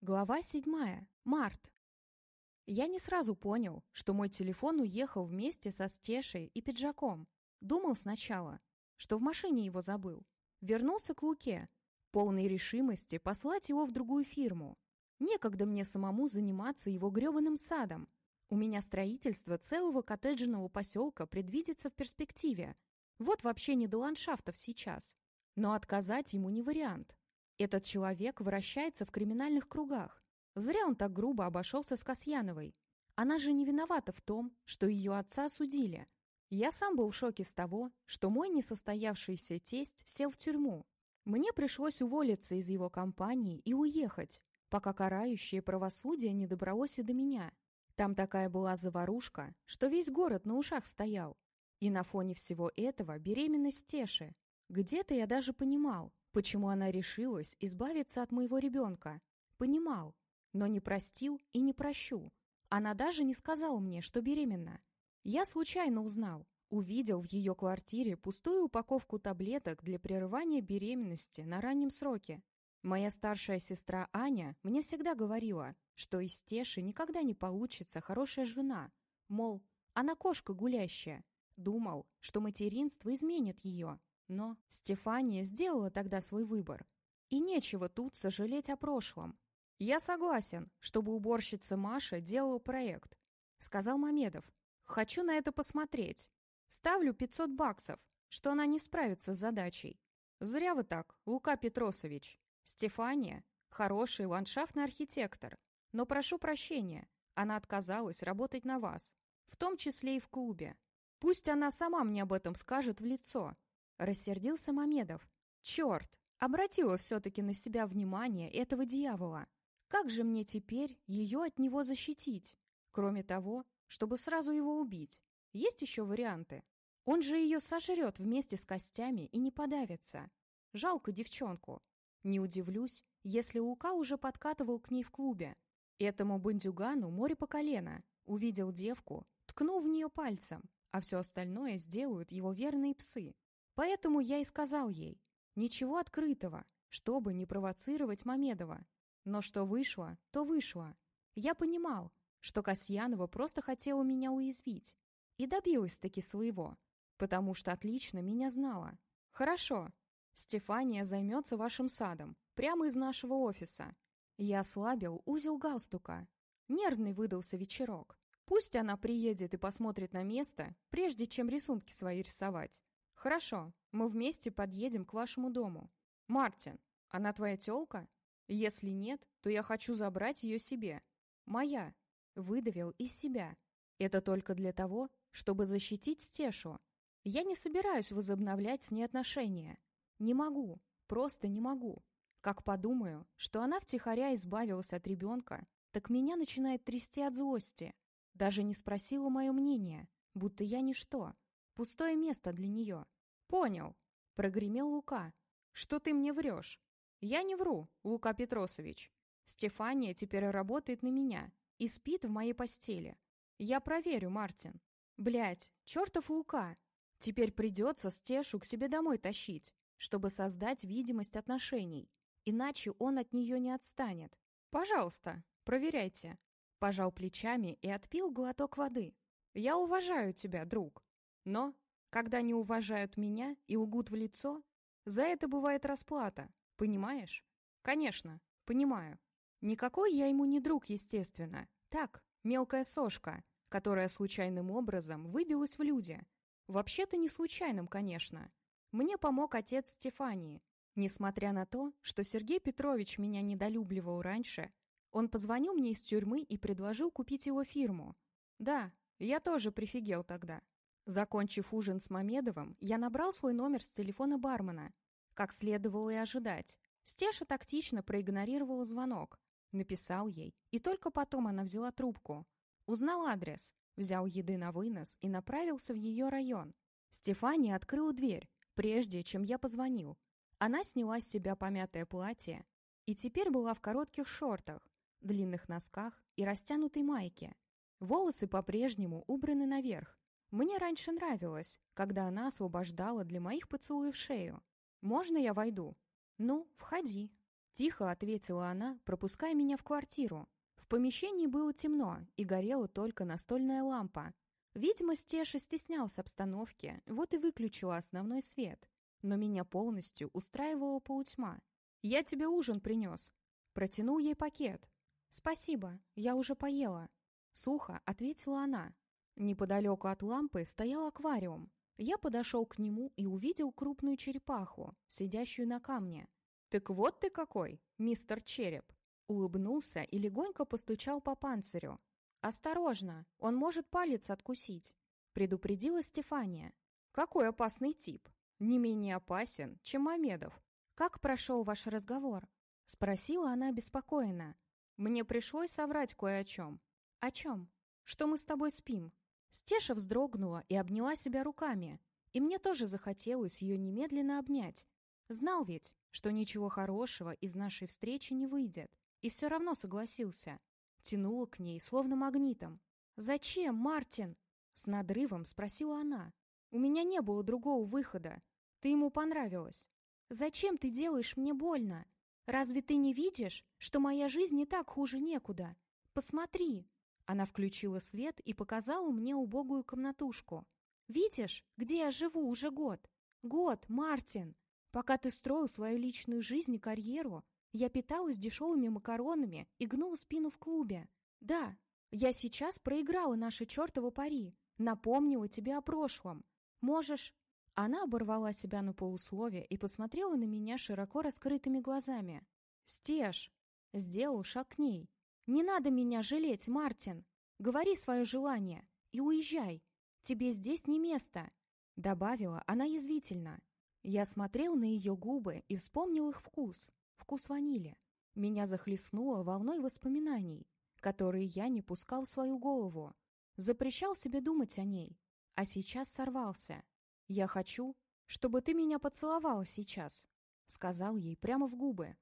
Глава седьмая. Март. Я не сразу понял, что мой телефон уехал вместе со стешей и пиджаком. Думал сначала, что в машине его забыл. Вернулся к Луке, полной решимости послать его в другую фирму. Некогда мне самому заниматься его гребаным садом. У меня строительство целого коттеджного поселка предвидится в перспективе. Вот вообще не до ландшафтов сейчас. Но отказать ему не вариант. Этот человек вращается в криминальных кругах. Зря он так грубо обошелся с Касьяновой. Она же не виновата в том, что ее отца осудили. Я сам был в шоке с того, что мой несостоявшийся тесть сел в тюрьму. Мне пришлось уволиться из его компании и уехать, пока карающее правосудие не добралось и до меня. Там такая была заварушка, что весь город на ушах стоял. И на фоне всего этого беременность Теши. Где-то я даже понимал, Почему она решилась избавиться от моего ребенка? Понимал, но не простил и не прощу. Она даже не сказала мне, что беременна. Я случайно узнал. Увидел в ее квартире пустую упаковку таблеток для прерывания беременности на раннем сроке. Моя старшая сестра Аня мне всегда говорила, что из Теши никогда не получится хорошая жена. Мол, она кошка гулящая. Думал, что материнство изменит ее. Но Стефания сделала тогда свой выбор. И нечего тут сожалеть о прошлом. «Я согласен, чтобы уборщица Маша делала проект», — сказал Мамедов. «Хочу на это посмотреть. Ставлю 500 баксов, что она не справится с задачей. Зря вы так, Лука Петросович. Стефания — хороший ландшафтный архитектор. Но прошу прощения, она отказалась работать на вас, в том числе и в клубе. Пусть она сама мне об этом скажет в лицо, Рассердился Мамедов. Черт! Обратила все-таки на себя внимание этого дьявола. Как же мне теперь ее от него защитить? Кроме того, чтобы сразу его убить. Есть еще варианты. Он же ее сожрет вместе с костями и не подавится. Жалко девчонку. Не удивлюсь, если Лука уже подкатывал к ней в клубе. Этому бандюгану море по колено. Увидел девку, ткнул в нее пальцем, а все остальное сделают его верные псы. Поэтому я и сказал ей, ничего открытого, чтобы не провоцировать Мамедова. Но что вышло, то вышло. Я понимал, что Касьянова просто хотела меня уязвить. И добилась-таки своего, потому что отлично меня знала. Хорошо, Стефания займется вашим садом, прямо из нашего офиса. Я ослабил узел галстука. Нервный выдался вечерок. Пусть она приедет и посмотрит на место, прежде чем рисунки свои рисовать. «Хорошо, мы вместе подъедем к вашему дому. Мартин, она твоя тёлка? Если нет, то я хочу забрать ее себе. Моя». Выдавил из себя. Это только для того, чтобы защитить Стешу. Я не собираюсь возобновлять с ней отношения. Не могу, просто не могу. Как подумаю, что она втихаря избавилась от ребенка, так меня начинает трясти от злости. Даже не спросила мое мнение, будто я ничто. Пустое место для нее. Понял. Прогремел Лука. Что ты мне врешь? Я не вру, Лука Петросович. Стефания теперь работает на меня и спит в моей постели. Я проверю, Мартин. Блять, чертов Лука. Теперь придется Стешу к себе домой тащить, чтобы создать видимость отношений. Иначе он от нее не отстанет. Пожалуйста, проверяйте. Пожал плечами и отпил глоток воды. Я уважаю тебя, друг. Но, когда не уважают меня и лгут в лицо, за это бывает расплата, понимаешь? Конечно, понимаю. Никакой я ему не друг, естественно. Так, мелкая сошка, которая случайным образом выбилась в люди. Вообще-то не случайным, конечно. Мне помог отец Стефании. Несмотря на то, что Сергей Петрович меня недолюбливал раньше, он позвонил мне из тюрьмы и предложил купить его фирму. Да, я тоже прифигел тогда. Закончив ужин с Мамедовым, я набрал свой номер с телефона бармена. Как следовало и ожидать. Стеша тактично проигнорировала звонок. Написал ей, и только потом она взяла трубку. Узнал адрес, взял еды на вынос и направился в ее район. Стефания открыла дверь, прежде чем я позвонил. Она сняла с себя помятое платье и теперь была в коротких шортах, длинных носках и растянутой майке. Волосы по-прежнему убраны наверх, мне раньше нравилось, когда она освобождала для моих поцелуев шею. «Можно я войду?» «Ну, входи». Тихо ответила она, пропуская меня в квартиру. В помещении было темно, и горела только настольная лампа. Видимо, Стеша стеснялся обстановки, вот и выключила основной свет. Но меня полностью устраивала полутьма. «Я тебе ужин принес». Протянул ей пакет. «Спасибо, я уже поела». Сухо ответила она. Неподалеку от лампы стоял аквариум. Я подошел к нему и увидел крупную черепаху, сидящую на камне. «Так вот ты какой, мистер Череп!» Улыбнулся и легонько постучал по панцирю. «Осторожно, он может палец откусить», — предупредила Стефания. «Какой опасный тип! Не менее опасен, чем Мамедов. Как прошел ваш разговор?» — спросила она обеспокоенно. «Мне пришлось соврать кое о чем». «О чем? Что мы с тобой спим?» Стеша вздрогнула и обняла себя руками. И мне тоже захотелось ее немедленно обнять. Знал ведь, что ничего хорошего из нашей встречи не выйдет. И все равно согласился. Тянула к ней, словно магнитом. «Зачем, Мартин?» С надрывом спросила она. «У меня не было другого выхода. Ты ему понравилась. Зачем ты делаешь мне больно? Разве ты не видишь, что моя жизнь не так хуже некуда? Посмотри!» Она включила свет и показала мне убогую комнатушку. «Видишь, где я живу уже год? Год, Мартин! Пока ты строил свою личную жизнь и карьеру, я питалась дешевыми макаронами и гнула спину в клубе. Да, я сейчас проиграла наше чертово пари, напомнила тебе о прошлом. Можешь...» Она оборвала себя на полусловие и посмотрела на меня широко раскрытыми глазами. «Стеж!» Сделал шаг к ней. «Не надо меня жалеть, Мартин! Говори свое желание и уезжай! Тебе здесь не место!» Добавила она язвительно. Я смотрел на ее губы и вспомнил их вкус. Вкус ванили. Меня захлестнуло волной воспоминаний, которые я не пускал в свою голову. Запрещал себе думать о ней. А сейчас сорвался. «Я хочу, чтобы ты меня поцеловала сейчас», — сказал ей прямо в губы.